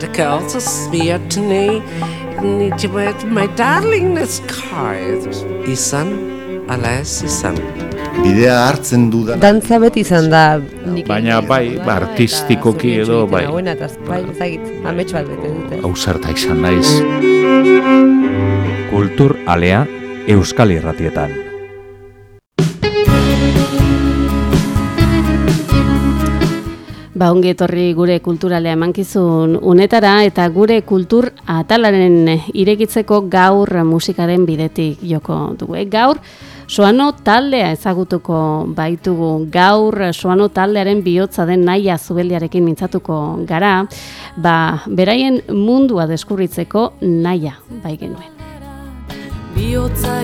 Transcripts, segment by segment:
the girls are swear to me. Need you with my darling this car. Izan, alas, izan. Bidea hartzen du da. Dantza beti izan da. nik Baina bai, ba, eta artistikoki zerbitzu edo, bai. Hauena, eta bai, ezagit, amets bat bete dute. Hau zerta izan naiz. Kultur alea Euskal Irratietan. Ba, ongi etorri gure kulturalea emankizun unetara eta gure kultur atalaren irekitzeko gaur musikaren bidetik joko dugu. Eh? Gaur Soano taldea ezagutuko baitugu gaur Soano taldearen bihotza den naia zubeldiarekin mintzatuko gara, ba, beraien mundua deskurritzeko naia bai genuen. bihotza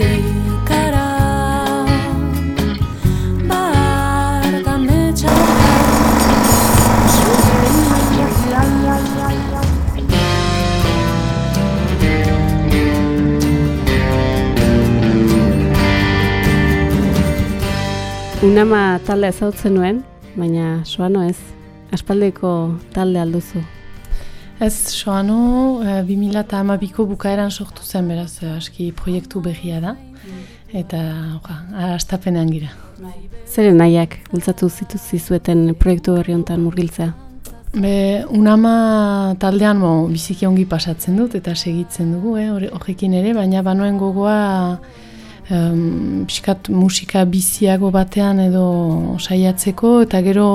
Unama talde ezautzen nuen, baina Soano ez. Aspaldeko talde alduzu. Ez, soano, e, 2008ko bukaeran sortu zen, beraz, eh, aski proiektu berria da. Eta, oa, astapenean gira. Zeren nahiak bultzatu zitu zizueten proiektu berri honetan murgiltzea? Be, unama taldean mo, biziki ongi pasatzen dut eta segitzen dugu, eh, horre- horrekin ere, baina banoen gogoa um, pixkat musika biziago batean edo saiatzeko, eta gero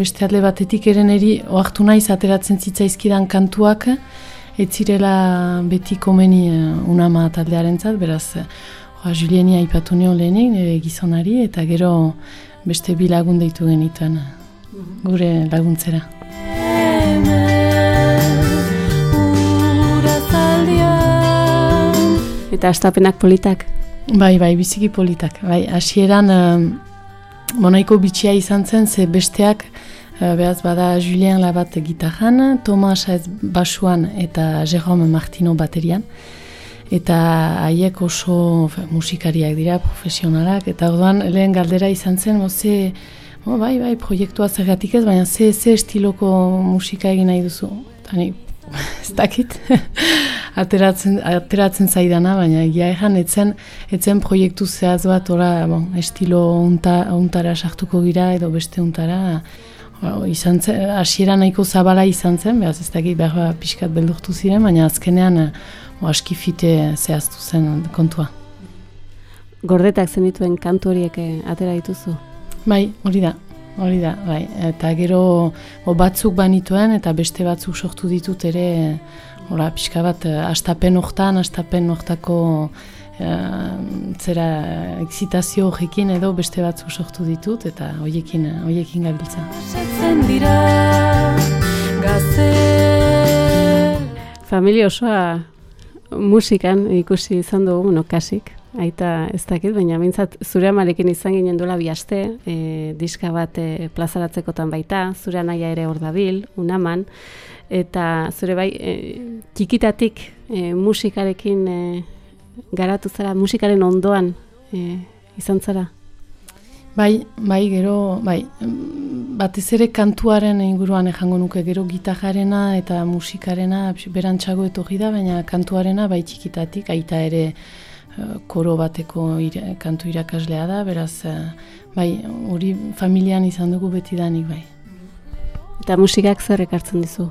beste alde batetik eren eri oartu naiz ateratzen zitzaizkidan kantuak, ez zirela beti komeni uh, unama taldearentzat, beraz, uh, Julieni aipatu nio lehenik, nire gizonari, eta gero beste bi lagun deitu genituen gure laguntzera. Eta astapenak politak? Bai, bai, biziki politak. Bai, hasieran um, monaiko bitxia izan zen, ze besteak, uh, behaz bada Julien Labat gitarran, Tomas ez basuan eta Jerome Martino baterian. Eta haiek oso musikariak dira, profesionalak, eta orduan lehen galdera izan zen, bo, ze, bo, bai, bai, proiektua zergatik ez, baina ze, ze estiloko musika egin nahi duzu. Eta ez dakit, ateratzen, ateratzen zaidana, baina egia ejan, etzen, etzen proiektu zehaz bat, ora, bon, estilo unta, untara sartuko gira, edo beste untara, Ba, izan zen, hasiera nahiko zabala izan zen, behaz ez dakit behar pixkat beldurtu ziren, baina azkenean eh, o, aski fite zehaztu zen kontua. Gordetak zenituen kantu horiek eh, atera dituzu? Bai, hori da, hori da, bai. Eta gero o, batzuk banituen eta beste batzuk sortu ditut ere, hola, pixka bat, eh, astapen hortan, astapen hortako eh, zera excitazio horrekin edo beste batzuk sortu ditut eta hoiekin, hoiekin gabiltza. Dira Gazel Familia osoa musikan ikusi izan dugu, bueno, kasik, aita ez dakit, baina mintzat zure amarekin izan ginen duela bi aste, e, diska bat e, plazaratzekotan baita, zure anaia ere hor dabil, unaman, eta zure bai, e, txikitatik e, musikarekin e, garatu zara, musikaren ondoan e, izan zara. Bai, bai, gero, bai, batez ere kantuaren inguruan ejango nuke, gero gitarrena eta musikarena berantzago etorri da, baina kantuarena bai txikitatik, aita ere koro bateko ira, kantu irakaslea da, beraz, eh, bai, hori familian izan dugu beti danik, bai. Eta musikak zer ekartzen dizu?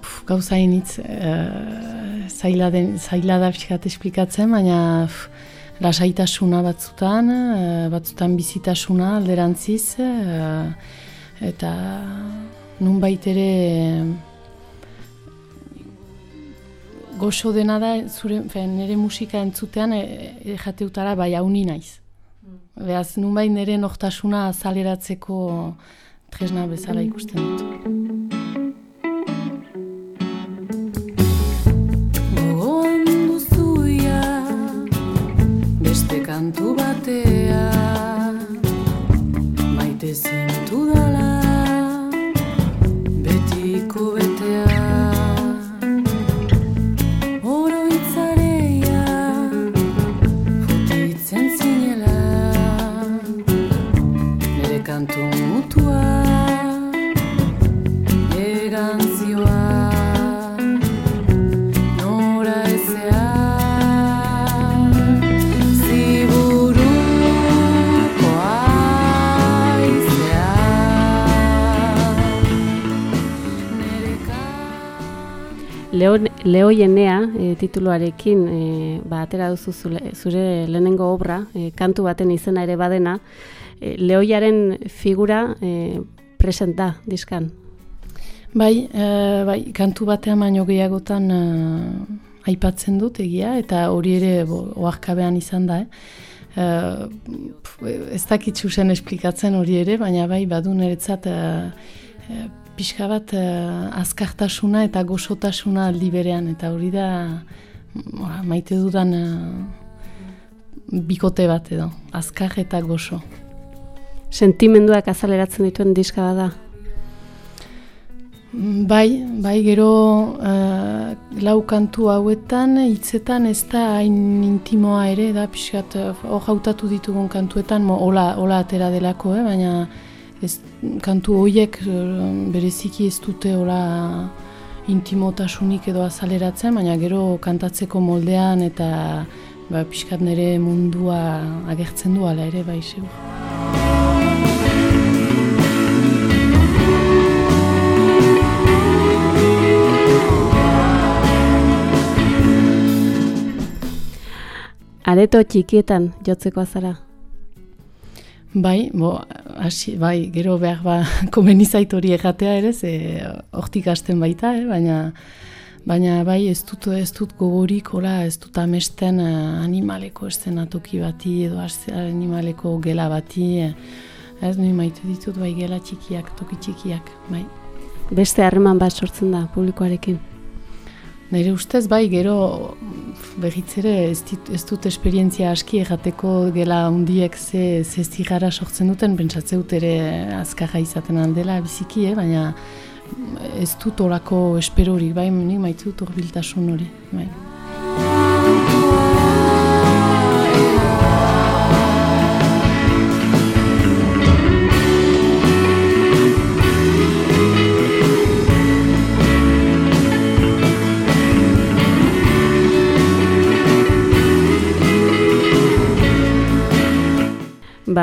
Puf, gauza initz, uh, zaila, den, zaila da pixkat esplikatzen, baina pf, lasaitasuna batzutan, eh, batzutan bizitasuna alderantziz, eh, eta nunbait ere goxo dena da, zure, fe, nire musika entzutean e, e, jateutara bai hauni naiz. Beaz, nunbait nire nortasuna azaleratzeko tresna bezala ikusten dut. Leoienea e, tituluarekin e, ba, atera duzu zure, zure lehenengo obra, e, kantu baten izena ere badena, e, Leoiaren figura e, present da, diskan. Bai, e, bai, kantu batean baino gehiagotan e, aipatzen dut egia, eta hori ere oarkabean izan da, eh? Uh, ez dakit zuzen esplikatzen hori ere, baina bai, badu niretzat uh, pixka bat azkartasuna eta gozotasuna aldi berean, eta hori da uh, maite dudan bikote bat edo, azkar eta gozo. Sentimenduak azaleratzen dituen diska bada? Bai, bai, gero uh, lau kantu hauetan, hitzetan ez da hain intimoa ere, da pixkat, hor hautatu ditugun kantuetan, mo, hola, hola atera delako, eh? baina ez, kantu horiek bereziki ez dute hola intimotasunik edo azaleratzen, baina gero kantatzeko moldean eta ba, pixkat nire mundua agertzen du ala ere, bai, segur. Areto txikietan jotzeko azara? Bai, bo, hasi, bai, gero behar ba, komenizait hori egatea ere, ze hortik hasten baita, eh? baina, baina bai, ez dut, ez dut gogorik, hola, ez dut amesten uh, animaleko estenatoki bati, edo animaleko gela bati, eh? ez nui maite ditut, bai, gela txikiak, toki txikiak, bai. Beste harreman bat sortzen da publikoarekin? Nire ustez bai, gero behitzere ez, ez dut esperientzia aski egateko gela hundiek ze, ze zigara sortzen duten, pentsatze dut ere azkarra izaten aldela biziki, eh? baina ez dut orako esperorik, bai, nik maitu dut hori. Bai.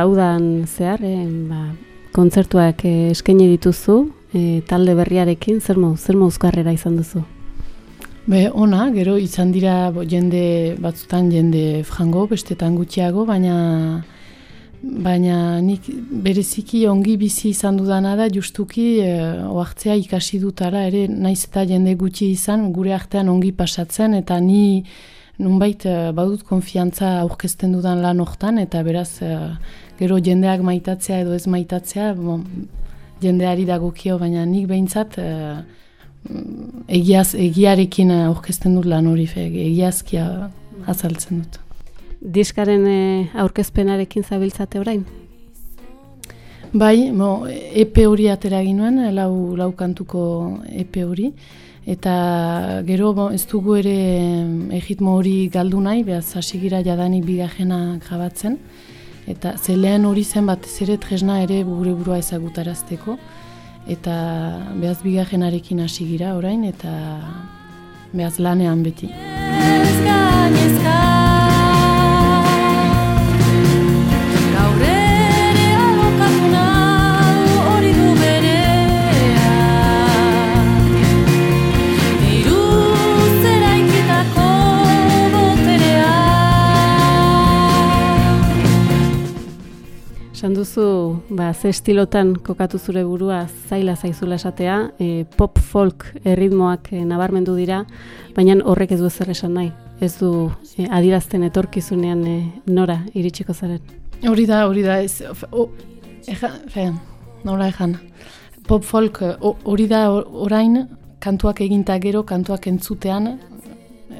Baudan zehar, e, ba, kontzertuak e, eskaini dituzu, e, talde berriarekin, zer mo, zer mouzkarrera izan duzu? Be, ona, gero izan dira bo, jende batzutan jende frango, bestetan gutxiago, baina baina nik bereziki ongi bizi izan dudana da justuki e, oartzea ikasi dutara ere naiz eta jende gutxi izan gure artean ongi pasatzen eta ni nunbait badut konfiantza aurkezten dudan lan hortan eta beraz gero jendeak maitatzea edo ez maitatzea, bon, jendeari dagokio, baina nik behintzat uh, egiaz, egiarekin aurkezten dut lan hori, egiazkia azaltzen dut. Diskaren eh, aurkezpenarekin zabiltzate orain? Bai, mo, epe hori atera ginuen, lau, lau kantuko epe hori, eta gero ez dugu ere egitmo hori galdu nahi, behaz hasigira jadanik bigajena grabatzen, Eta zelean hori zen bat ere tresna ere gure burua ezagutarazteko. Eta behaz bigarrenarekin hasi gira orain eta behaz lanean beti. Esan ba, ze estilotan kokatu zure burua zaila zaizula esatea, e, pop folk erritmoak e, nabarmendu dira, baina horrek ez du zer esan nahi. Ez du e, adirazten etorkizunean e, nora iritsiko zaren. Hori da, hori da, ez, o, eja, fe, nora ejan. Pop folk hori da orain kantuak eginta gero, kantuak entzutean,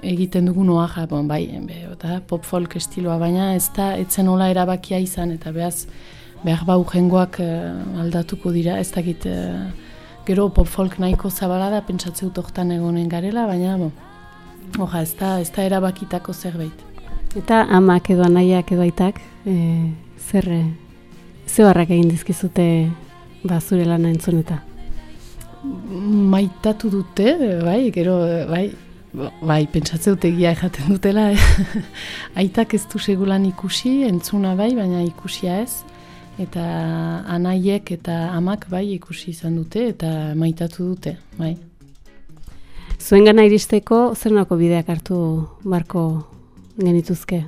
egiten dugu noa bon, bai, be, pop folk estiloa, baina ez da, etzen nola erabakia izan, eta behaz, behar bau jengoak uh, aldatuko dira, ez dakit, uh, gero pop folk nahiko zabala da, pentsatze dut egonen garela, baina, bo, oja, ez da, ez da erabakitako zerbait. Eta amak edo anaiak edo aitak, e, zer, ze barrak egin dizkizute, ba, zure lana entzuneta? Maitatu dute, bai, gero, bai, Bai, pentsatze dut egia jaten dutela. Eh? Aitak ez du segulan ikusi, entzuna bai, baina ikusia ez. Eta anaiek eta amak bai ikusi izan dute eta maitatu dute, bai. Zuen gana iristeko, zer bideak hartu barko genituzke?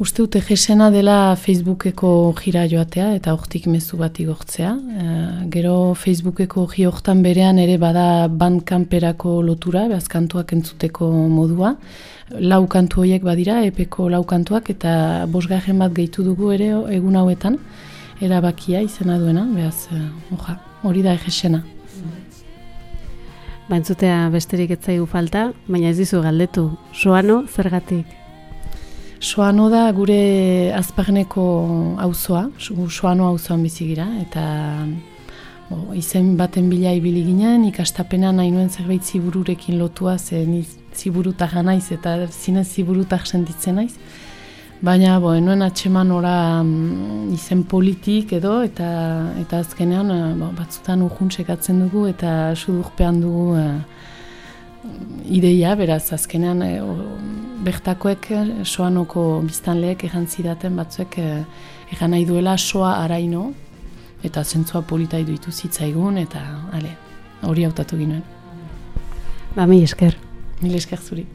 Uste dute jesena dela Facebookeko jira joatea eta hortik mezu bat igortzea. Eh, gero Facebookeko ji hortan berean ere bada bandkamperako lotura, behaz kantuak entzuteko modua. Lau kantu horiek badira, epeko lau kantuak eta bosgarren bat gehitu dugu ere egun hauetan. Erabakia izena duena, behaz, eh, oja, hori da egesena. Ba, entzutea besterik ez zaigu falta, baina ez dizu galdetu. Soano, zergatik? Soano da gure azparneko auzoa, soano auzoan bizi gira, eta bo, izen baten bila ibili ginen, ikastapenan nahi nuen zerbait zibururekin lotua, ze ni ziburutak naiz eta zinez ziburutak sentitzen naiz. Baina, bo, enuen atxeman ora mm, izen politik edo, eta eta azkenean eh, bo, batzutan urjun sekatzen dugu, eta sudurpean dugu eh, ideia, beraz, azkenean e, o, bertakoek eh, soanoko biztanleek egan zidaten batzuek e, egan nahi duela soa araino, eta zentzua polita iduitu zitzaigun, eta ale, hori hautatu ginen. Ba, mi esker. Mil esker zuri.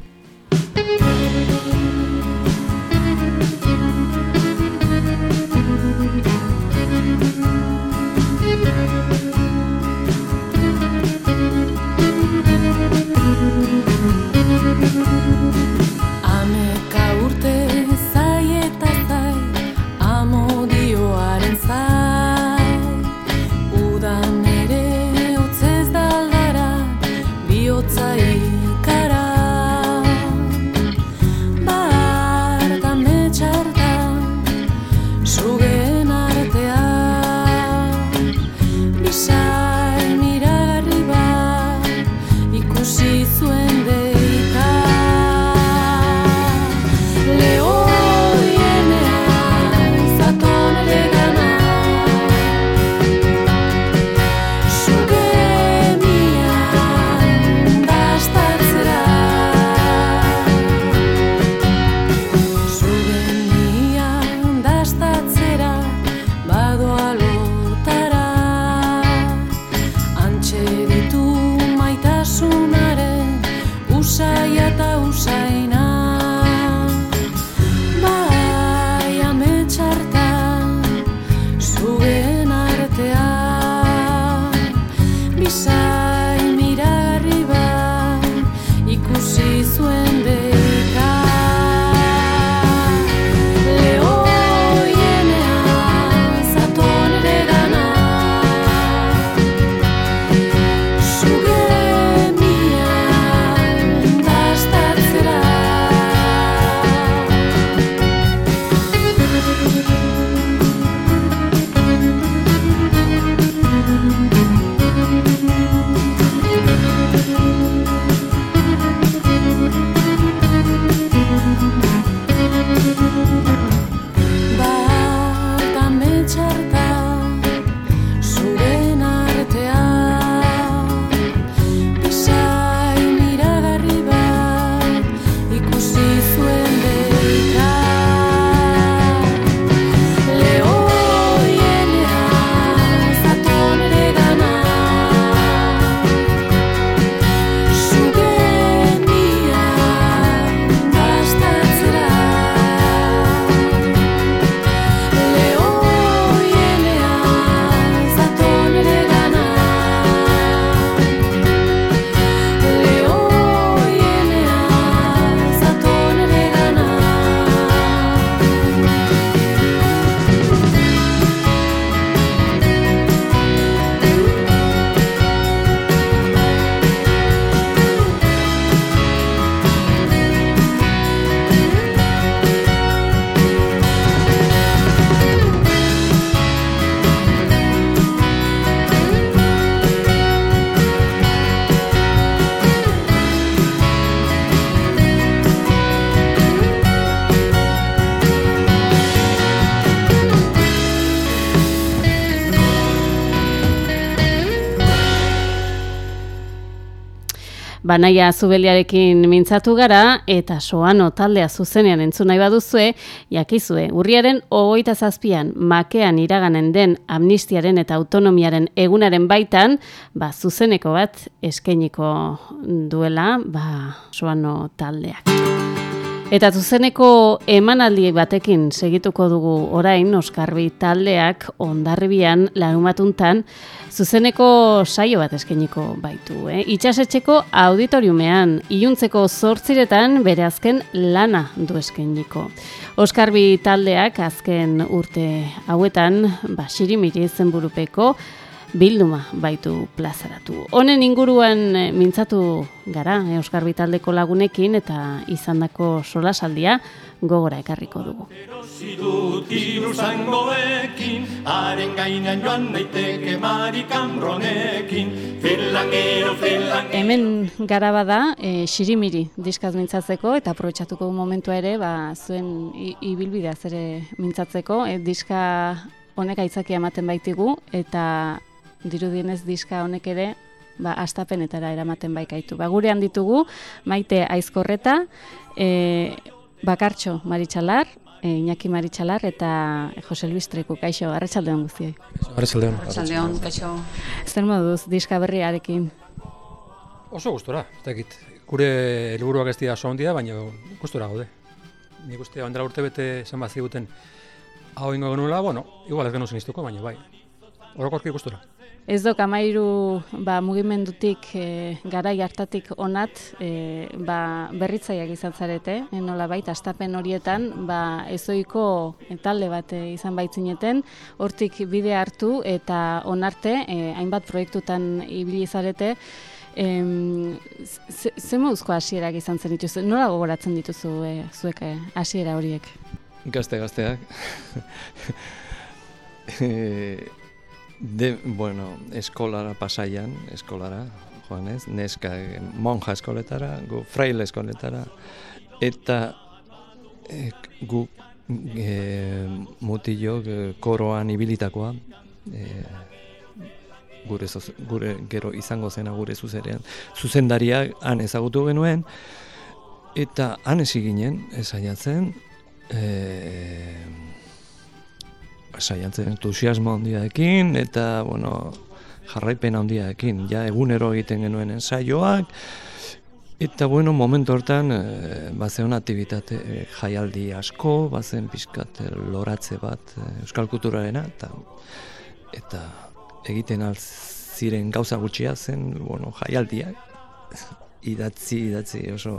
Banaia Zubeliarekin mintzatu gara eta soano taldea zuzenean entzun nahi baduzue, jakizue, urriaren hogeita zazpian makean iraganen den amnistiaren eta autonomiaren egunaren baitan, ba, zuzeneko bat eskainiko duela, ba, soano taldeak. Eta zuzeneko emanaldi batekin segituko dugu orain Oskarbi taldeak ondarribian larumatuntan zuzeneko saio bat eskeniko baitu. Eh? Itxasetxeko auditoriumean iluntzeko zortziretan bere azken lana du eskeniko. Oskarbi taldeak azken urte hauetan basirimiri zenburupeko bilduma baitu plazaratu. Honen inguruan eh, mintzatu gara Euskar Bitaldeko lagunekin eta izandako solasaldia gogora ekarriko dugu. Haren gainean joan daiteke marikamronekin, Hemen gara bada, e, xirimiri diskaz mintzatzeko eta aprobetsatuko du momentua ere, ba, zuen i- ibilbideaz ere mintzatzeko, e, diska honek aitzakia ematen baitigu eta dirudienez diska honek ere ba, astapenetara eramaten baikaitu. Ba, gurean ditugu, maite aizkorreta, e, bakartxo maritxalar, e, Iñaki Maritxalar eta Jose Luis Treku, kaixo, arratsaldeon guztioi. Arratsaldeon. Arratsaldeon, kaixo. Zer moduz diska berriarekin? Oso gustora, ez dakit. Gure helburuak ez dira oso handia, baina gustora gaude. Nik uste ondela urte bete esan bat ziguten hau ingo genuela, bueno, igual ez genuen ziniztuko, baina bai. Orokorki gustora. Ez dok amairu ba, mugimendutik e, garai hartatik onat e, ba, berritzaiak izan zarete, e, nola baita astapen horietan ba, ezoiko talde bat e, izan baitzineten, hortik bide hartu eta onarte e, hainbat proiektutan ibili zarete, Em, ze, ze moduzko hasierak izan zen dituzu? Nola gogoratzen dituzu e, zuek e, hasiera horiek? Gazte gazteak. Eh, de, bueno, eskolara pasaian, eskolara, joan ez, neska eh, monja eskoletara, gu fraile eskoletara, eta eh, gu e, mutilok eh, koroan ibilitakoa, eh, gure, zoz, gure gero izango zena gure zuzerean, zuzendariak han ezagutu genuen, eta han ezi ginen, esaiatzen, e, saiatzen entusiasmo handiarekin eta bueno, jarraipen handiarekin. Ja egunero egiten genuen ensaioak eta bueno, momentu hortan e, bazen aktivitate e, jaialdi asko, bazen pizkat e, loratze bat e, euskal kulturarena eta eta egiten al ziren gauza gutxia zen, bueno, jaialdiak idatzi, idatzi oso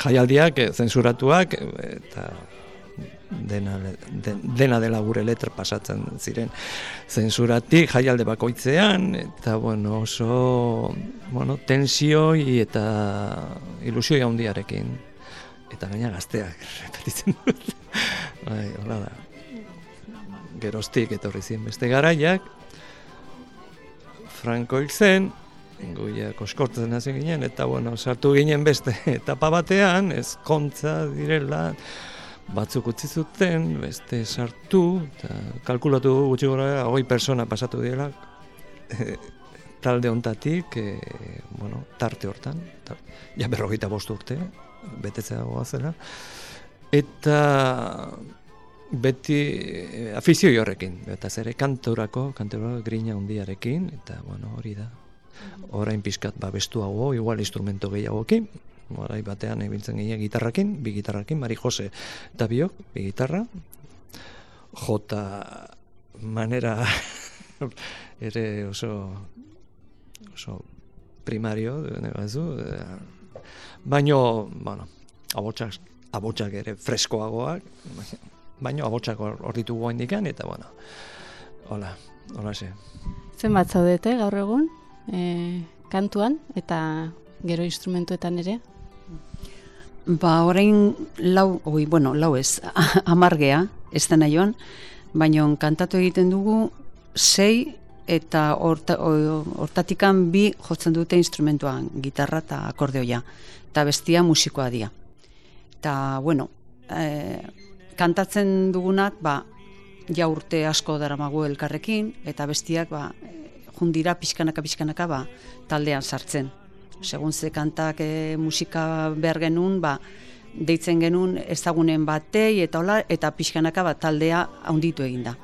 jaialdiak, zensuratuak eta dena, den, dena dela gure letra pasatzen ziren zensuratik jaialde bakoitzean eta bueno, oso bueno, tensioi eta ilusioi handiarekin. Eta gaina gazteak repetitzen bai, hola da. Geroztik etorri ziren beste garaiak. Franco hil zen goia koskortzen hasi ginen eta bueno, sartu ginen beste etapa batean ezkontza direla batzuk utzi zuten, beste sartu, eta kalkulatu gutxi gora, hogei persona pasatu dira, talde hontatik, e, bueno, tarte hortan, tar, ja berrogeita bost urte, betetzea goazela, eta beti e, afizioi horrekin, eta zere kantorako, kantorako grina hundiarekin, eta bueno, hori da. Orain pixkat babestuago, igual instrumento gehiagokin, Morai batean ibiltzen ginen gitarrakin, bi gitarrakin, Mari Jose eta biok, bi gitarra. Jota manera ere oso oso primario, negazu. Baino, bueno, abotsak, abotsak ere freskoagoak, baino abotsak hor ditugu indikan, eta bueno, hola, hola ze. Zenbat zaudete gaur egun, e, kantuan, eta gero instrumentuetan ere? Ba, orain lau, oi, bueno, lau ez, amargea, ez dena joan, baina kantatu egiten dugu sei eta horta, hortatikan bi jotzen dute instrumentuan, gitarra eta akordeoia, eta bestia musikoa dia. Eta, bueno, e, kantatzen dugunak, ba, ja urte asko daramagu elkarrekin, eta bestiak, ba, jundira pixkanaka pixkanaka, ba, taldean sartzen. Segun ze kantak e, musika behar genuen, ba, deitzen genuen ezagunen batei eta hola, eta pixkanaka bat taldea haunditu egin da.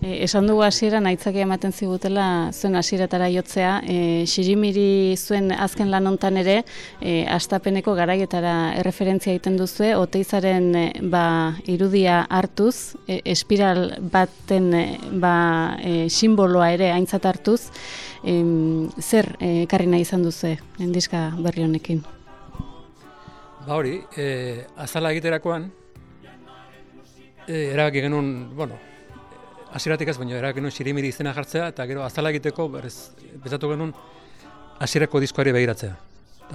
E, esan dugu hasieran aitzakia ematen zigutela zuen hasieratara jotzea, e, Xirimiri zuen azken lan hontan ere, e, astapeneko garaietara erreferentzia egiten duzue, oteizaren e, ba, irudia hartuz, e, espiral baten e, ba, e, simboloa ere aintzat hartuz, e, zer e, ekarri nahi izan duzu endiska berri honekin? Ba hori, e, azala egiterakoan, e, erabaki genuen, bueno, hasieratik ez, baina erak genuen xirimiri izena jartzea, eta gero azala egiteko, berez, bezatu genuen, hasierako diskoari behiratzea.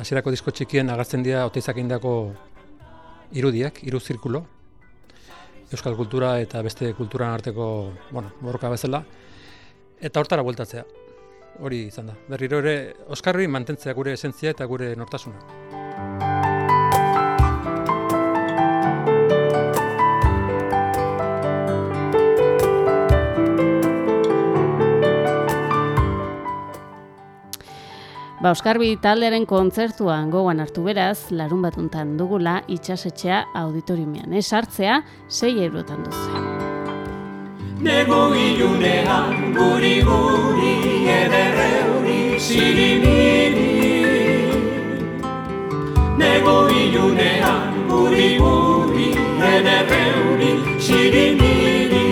Hasierako disko txikien agartzen dira oteizak indako irudiak, iru zirkulo, euskal kultura eta beste kulturan arteko, bueno, borroka bezala, eta hortara bueltatzea. Hori izan da. Berriro ere, Oskarri mantentzea gure esentzia eta gure nortasuna. Ba, Oskarbi taldearen kontzertuan gogoan hartu beraz, larun batuntan dugula itxasetxea auditoriumean. Ez hartzea, sei eurotan duzu. Nego ilunean guri guri ederreuri sirimiri. Nego ilunean guri guri ederreuri sirimiri.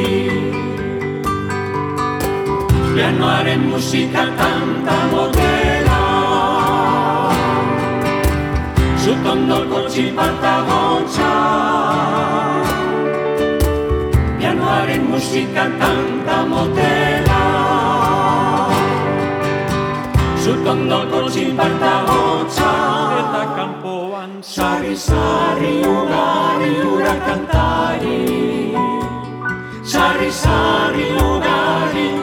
Pianoaren musika tanta motela Zutondoko txiparta gotxa musika tanta motela. Zutondoko txiparta gotxa Eta kanpoan sarri sarri ugari ura kantari Sarri sarri ugari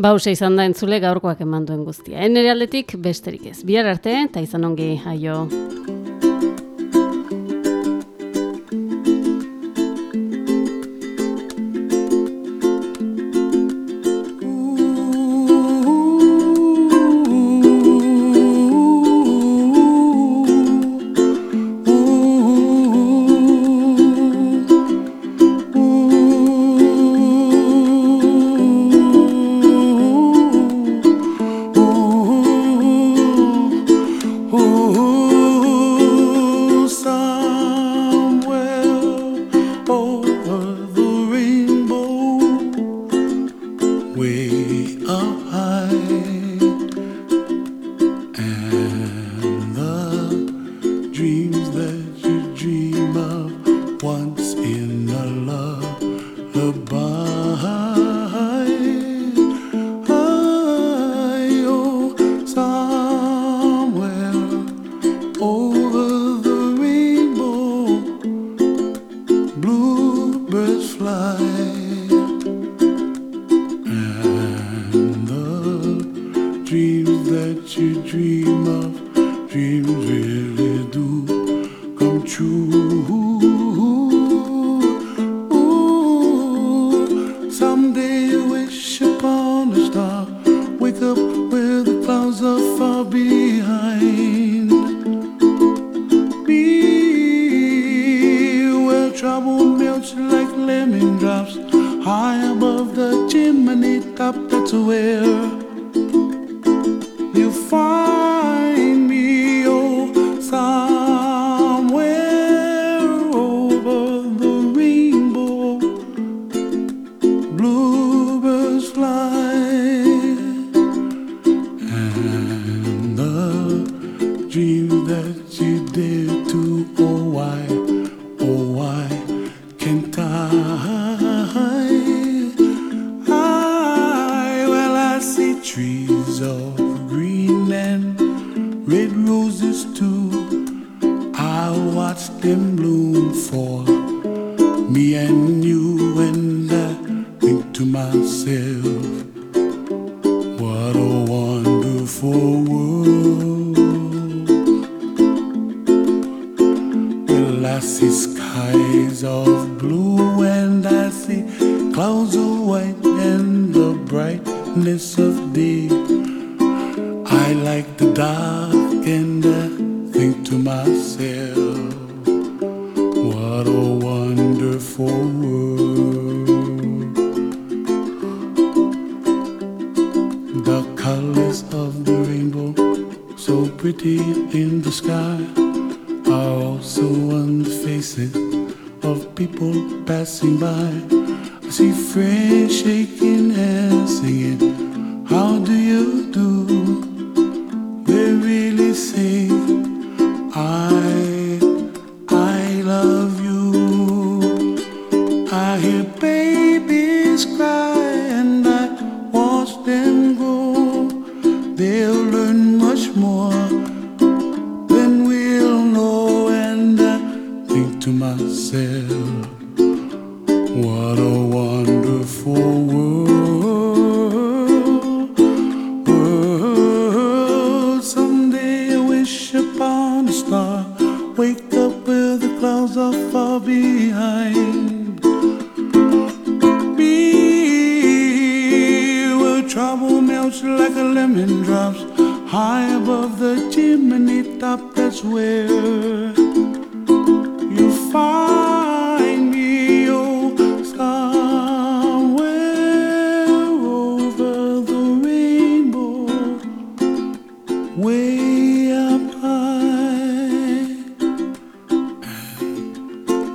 Bauze izan da entzule gaurkoak eman duen guztia. Enere aldetik besterik ez. Bihar arte, eta izan ongi, aio. High above the chimney top. That's where you find glassy skies of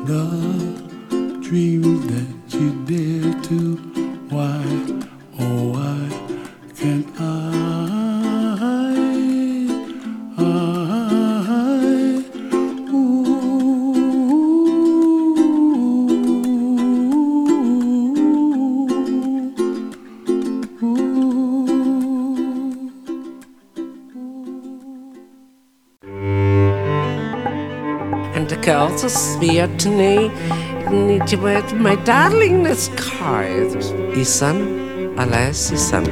the dreams that you did. so schwer, nee, nicht weit, mein Darling, das kalt. Isan, alles isan.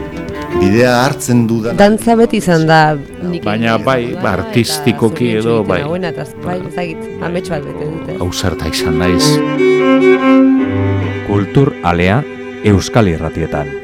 Bidea hartzen dudan. Dantza beti izan da. Baina bai, ba, artistikoki edo, bai. Baina, bai, ezagit, ametsu bat bete dute. Hauzarta izan naiz. Kultur alea, Euskal Irratietan.